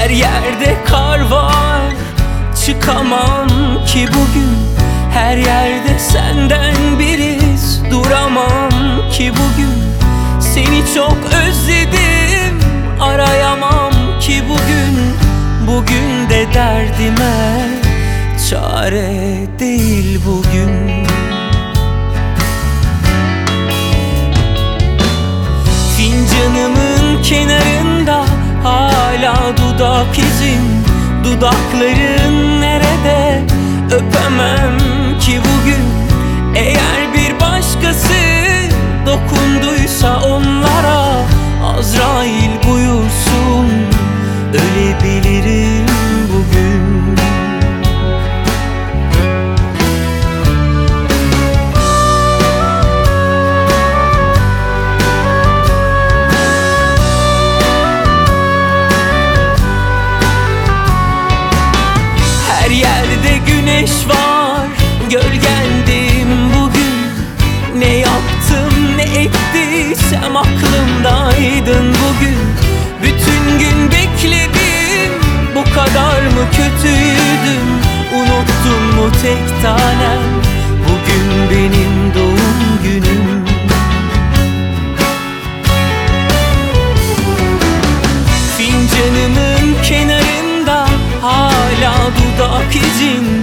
Her yerde kar var. Çıkamam ki bugün Her yerde senden biriz. Duramam ki bugün Seni çok özledim. Arayamam ki bugün Bugün de derdime Çare değil bugün. Dudak izin Dudakların nerede? Öpemem ki bugün. Eğer bir başkası dokunduysa onlara Azrail buyursun. Ölebilirim aklımdaydın bugün. Bütün gün bekledim Bu kadar mı kötüydün Unuttun mu tek tanem? Bugün benim doğum günüm. Fincanımın kenarında Hala dudak izin